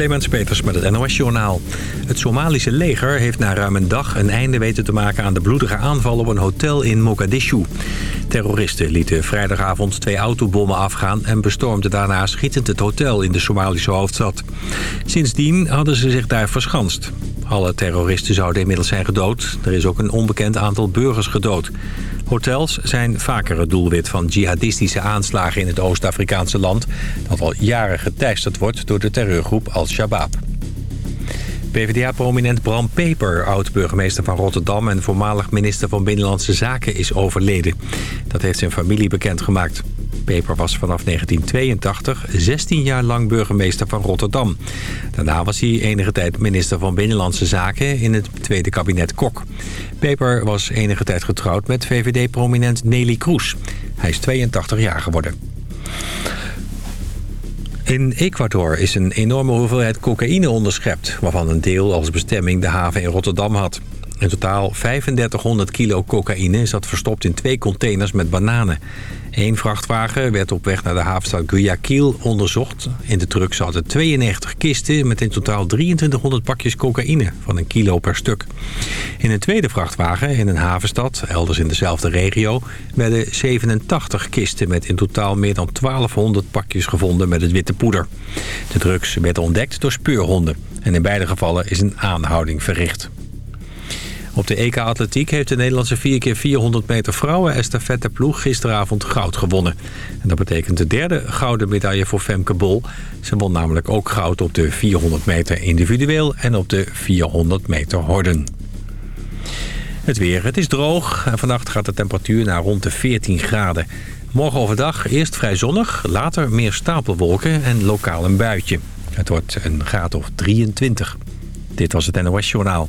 Clemens Peters met het NOS-journaal. Het Somalische leger heeft na ruim een dag een einde weten te maken... aan de bloedige aanval op een hotel in Mogadishu. Terroristen lieten vrijdagavond twee autobommen afgaan... en bestormden daarna schietend het hotel in de Somalische hoofdstad. Sindsdien hadden ze zich daar verschanst. Alle terroristen zouden inmiddels zijn gedood. Er is ook een onbekend aantal burgers gedood. Hotels zijn vaker het doelwit van jihadistische aanslagen in het Oost-Afrikaanse land... dat al jaren geteisterd wordt door de terreurgroep Al-Shabaab. PvdA-prominent Bram Peper, oud-burgemeester van Rotterdam... en voormalig minister van Binnenlandse Zaken, is overleden. Dat heeft zijn familie bekendgemaakt. Peper was vanaf 1982 16 jaar lang burgemeester van Rotterdam. Daarna was hij enige tijd minister van Binnenlandse Zaken in het tweede kabinet Kok. Peper was enige tijd getrouwd met VVD-prominent Nelly Kroes. Hij is 82 jaar geworden. In Ecuador is een enorme hoeveelheid cocaïne onderschept... waarvan een deel als bestemming de haven in Rotterdam had. In totaal 3500 kilo cocaïne zat verstopt in twee containers met bananen. Eén vrachtwagen werd op weg naar de havenstad Guayaquil onderzocht. In de truck zaten 92 kisten met in totaal 2300 pakjes cocaïne van een kilo per stuk. In een tweede vrachtwagen in een havenstad, elders in dezelfde regio, werden 87 kisten met in totaal meer dan 1200 pakjes gevonden met het witte poeder. De drugs werden ontdekt door speurhonden en in beide gevallen is een aanhouding verricht. Op de EK Atletiek heeft de Nederlandse 4x400 meter vrouwen ploeg gisteravond goud gewonnen. En dat betekent de derde gouden medaille voor Femke Bol. Ze won namelijk ook goud op de 400 meter individueel en op de 400 meter horden. Het weer. Het is droog en vannacht gaat de temperatuur naar rond de 14 graden. Morgen overdag eerst vrij zonnig, later meer stapelwolken en lokaal een buitje. Het wordt een graad of 23. Dit was het NOS Journaal.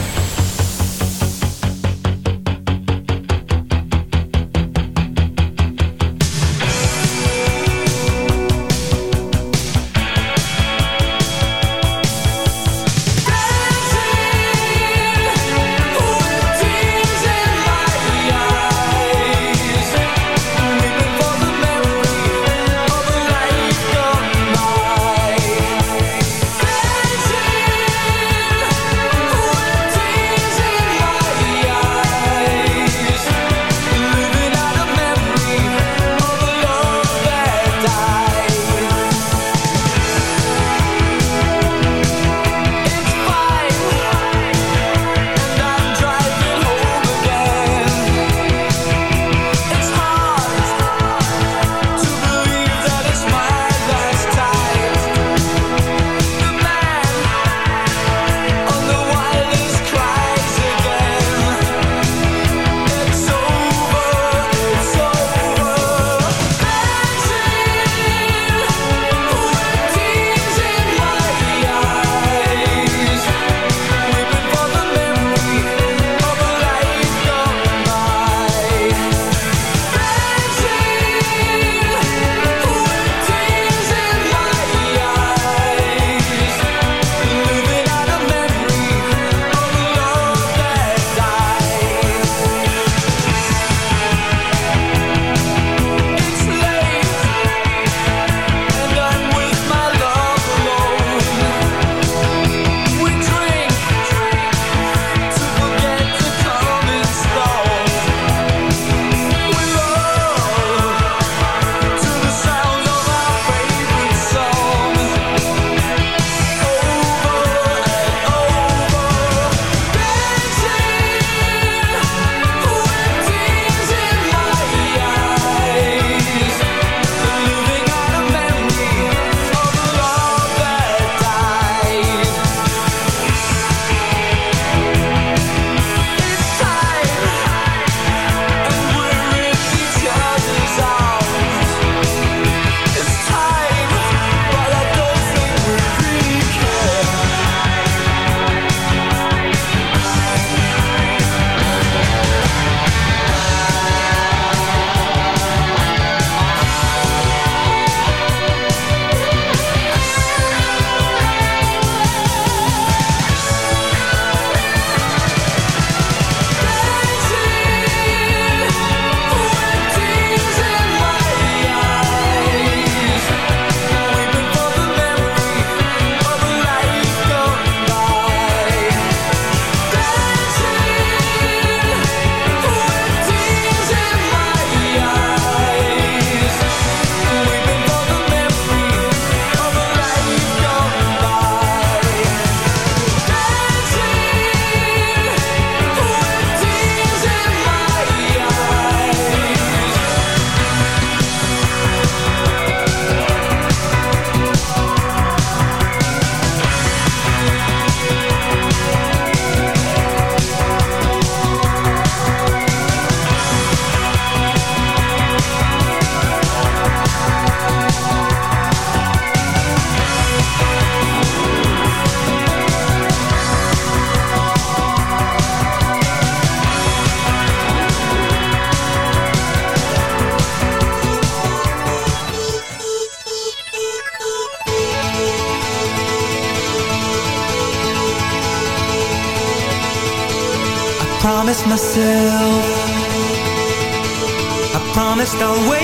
don't wait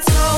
that's all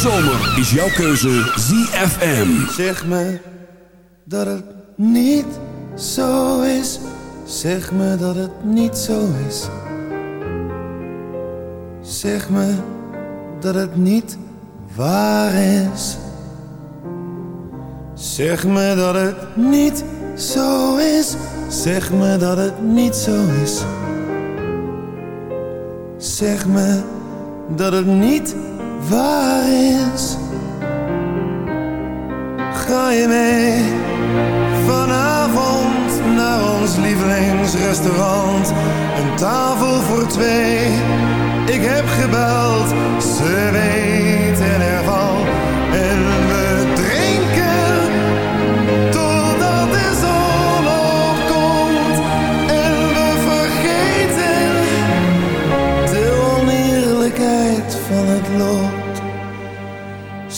zomer is jouw keuze ZFM. Zeg me dat het niet zo is. Zeg me dat het niet zo is. Zeg me dat het niet waar is. Zeg me dat het niet zo is. Zeg me dat het niet zo is. Zeg me dat het niet waar is. Ga je mee vanavond naar ons lievelingsrestaurant? Een tafel voor twee. Ik heb gebeld, ze weten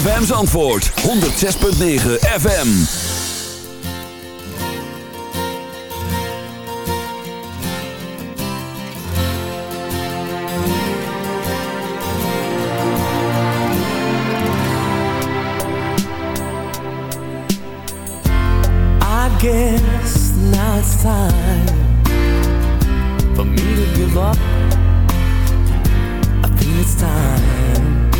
ZFM. ZFM's antwoord 106.9 FM. Guess now it's time for me to give up. I think it's time.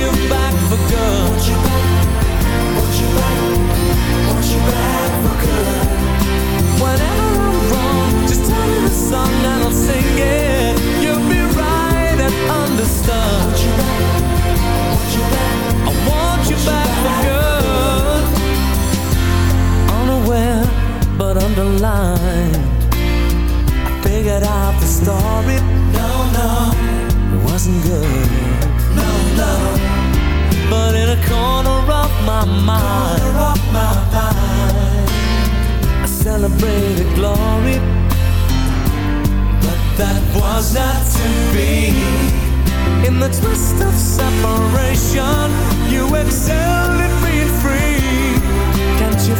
you back for good. Want you back, want you back, want you back for good. Whenever I'm wrong, just tell me the song and I'll sing it. You'll be right and understood. Want you back, want you back, I want you back for good. Unaware, but underlined. I figured out the story. No, no, it wasn't good. No, no. But in a corner of my mind, of my mind, I celebrated glory. But that was not to be. In the twist of separation, you excelled at being free. Can't you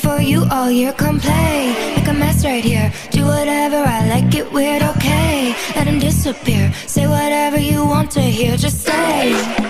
for you all year. Come play, make a mess right here. Do whatever I like, it weird, okay. Let him disappear. Say whatever you want to hear, just say.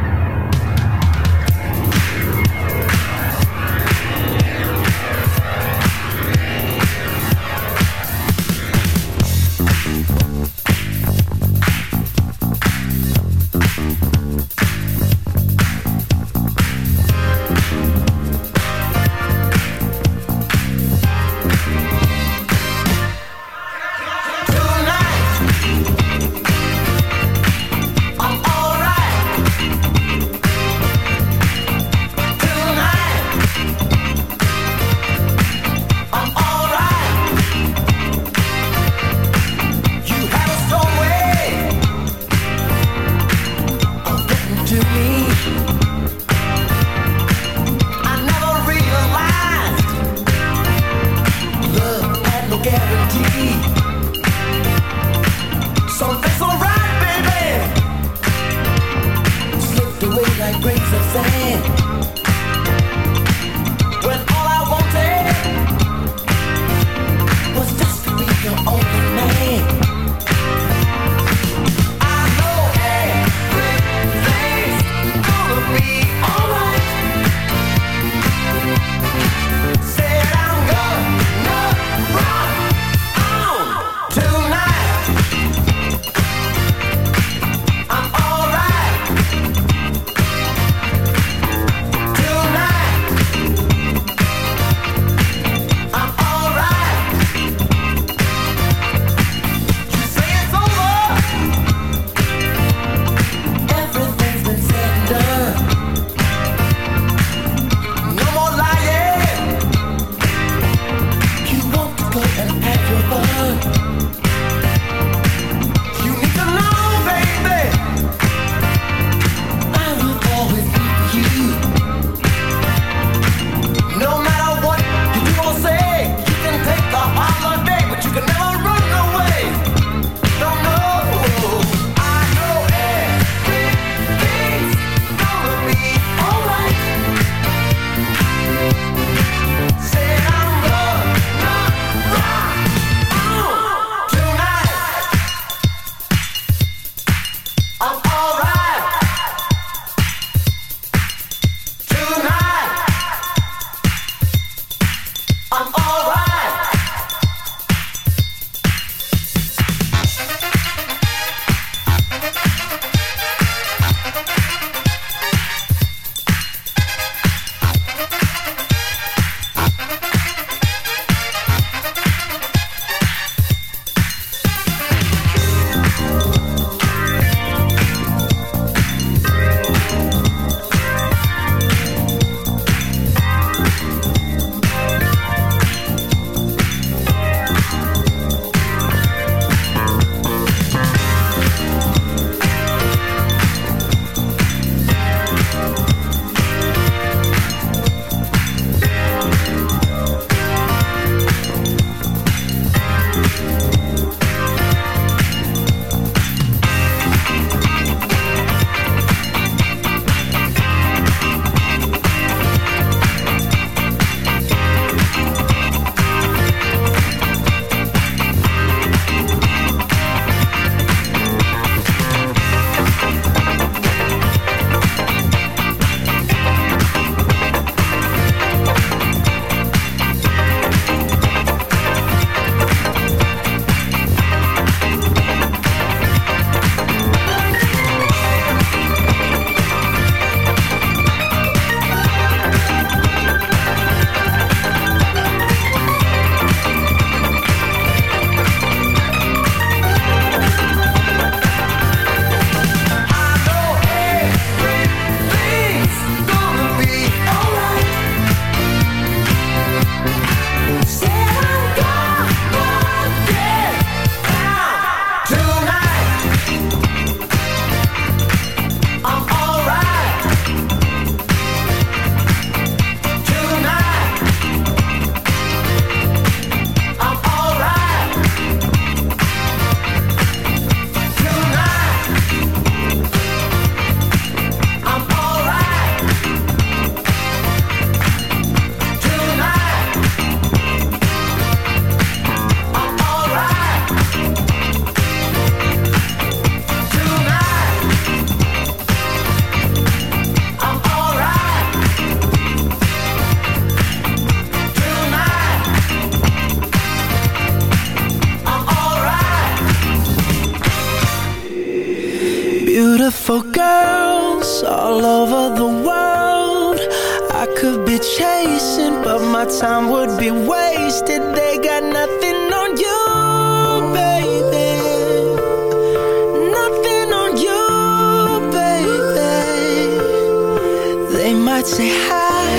They might say hi,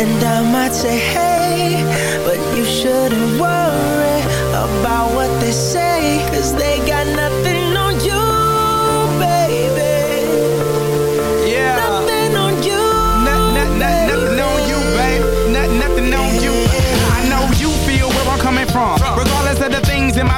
and I might say hey, but you shouldn't worry about what they say, cause they got nothing on you, baby. Yeah. Nothing on you. Not, not, not, nothing on you, babe. Not, nothing on you. I know you feel where I'm coming from. Regardless of the things in my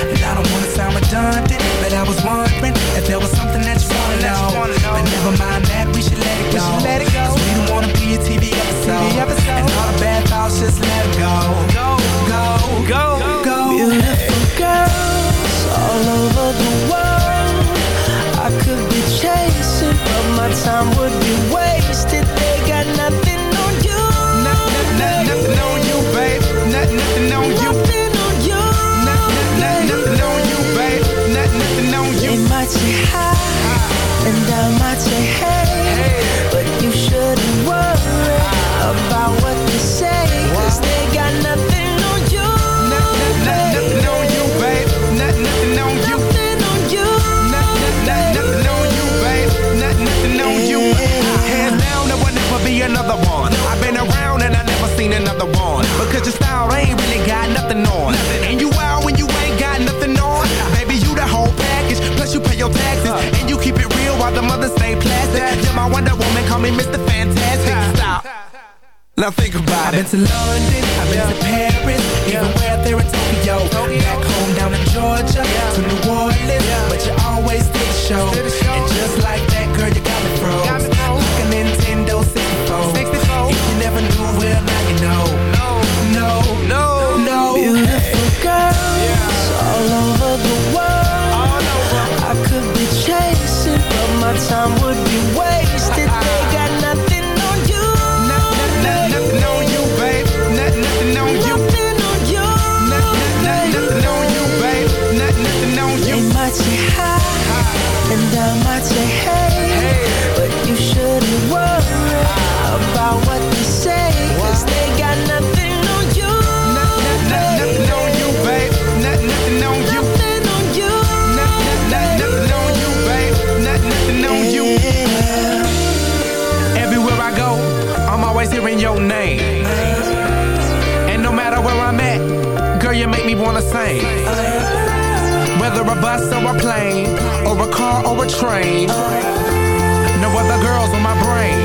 And I don't wanna sound redundant, but I was wondering if there was something that you wanna know. But never mind that, we should let it go. Let it go. Cause we don't wanna be a TV episode. And all the bad thoughts, just let it go. Go, go, go, go. Beautiful girls all over the world. I could be chasing, but my time would be wasted. They got nothing the plastic. You're my Wonder Woman, call me Mr. Fantastic. Stop. Now think about it. I've been to London, I've been to Paris, even where there in Tokyo. Back home down in Georgia, to New Orleans, but you always did show. Whether a bus or a plane, or a car or a train. No other girls on my brain,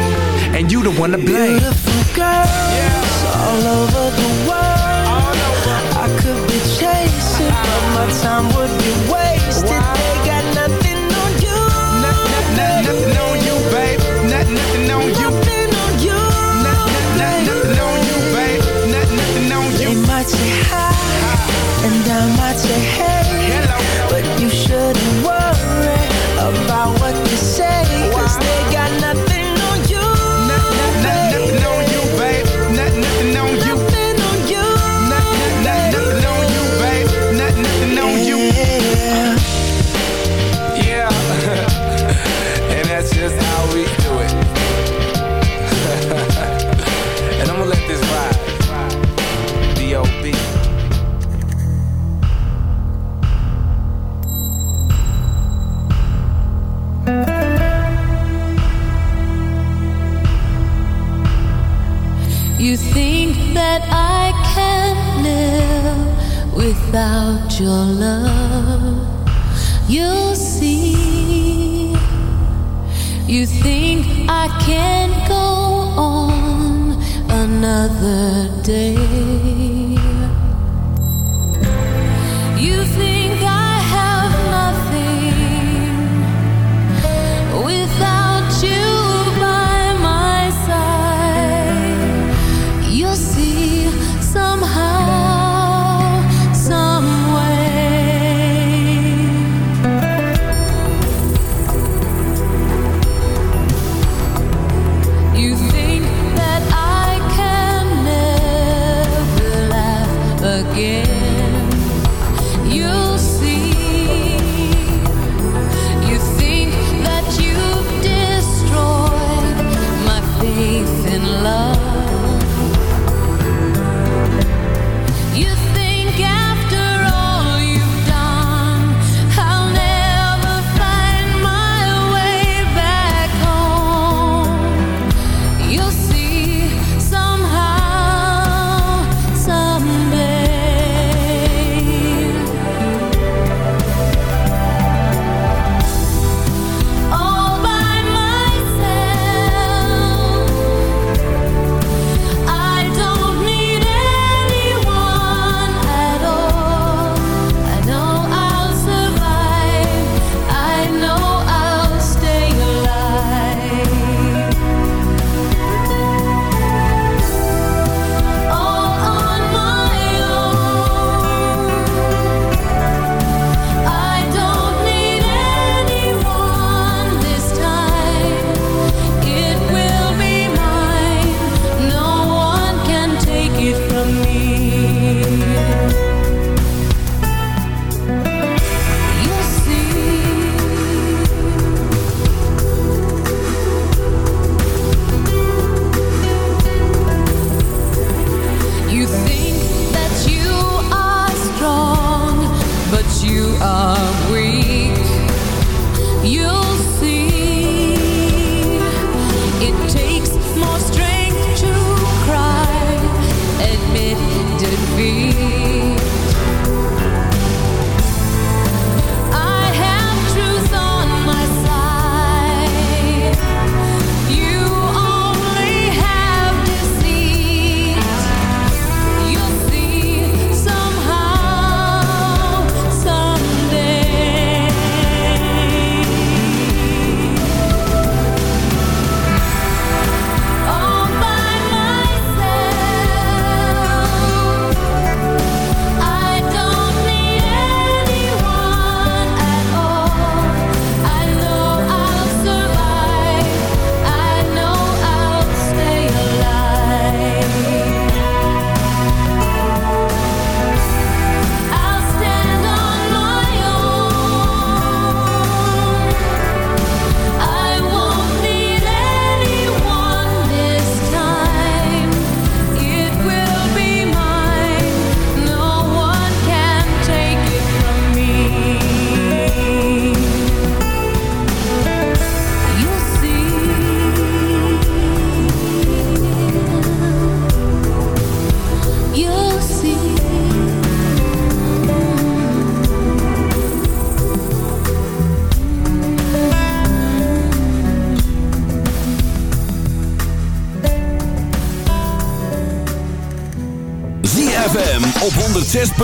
and you the one to blame. Beautiful girls all over the world. I could be chasing, but my time would be wasted. They got nothing on you. Nothing, nothing on you, babe. Nothing, nothing on you. Nothing on you. Nothing, nothing on you, babe. Nothing, nothing on you. They might say hi, and I might say hey. But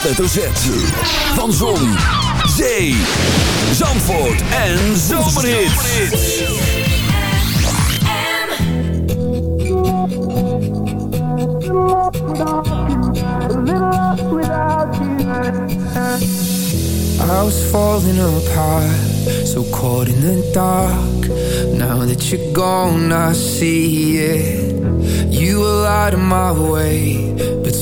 hoofdletter Z. Van Zon, Zee, Zandvoort en Zomerhits. I was falling apart, so caught in the dark. Now that you're gone, I see it. You were out of my way,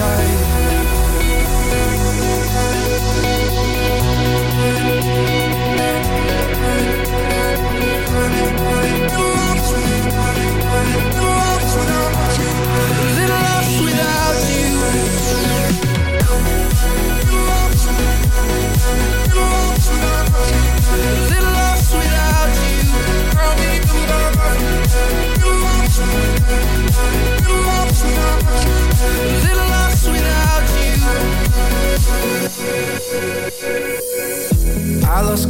tight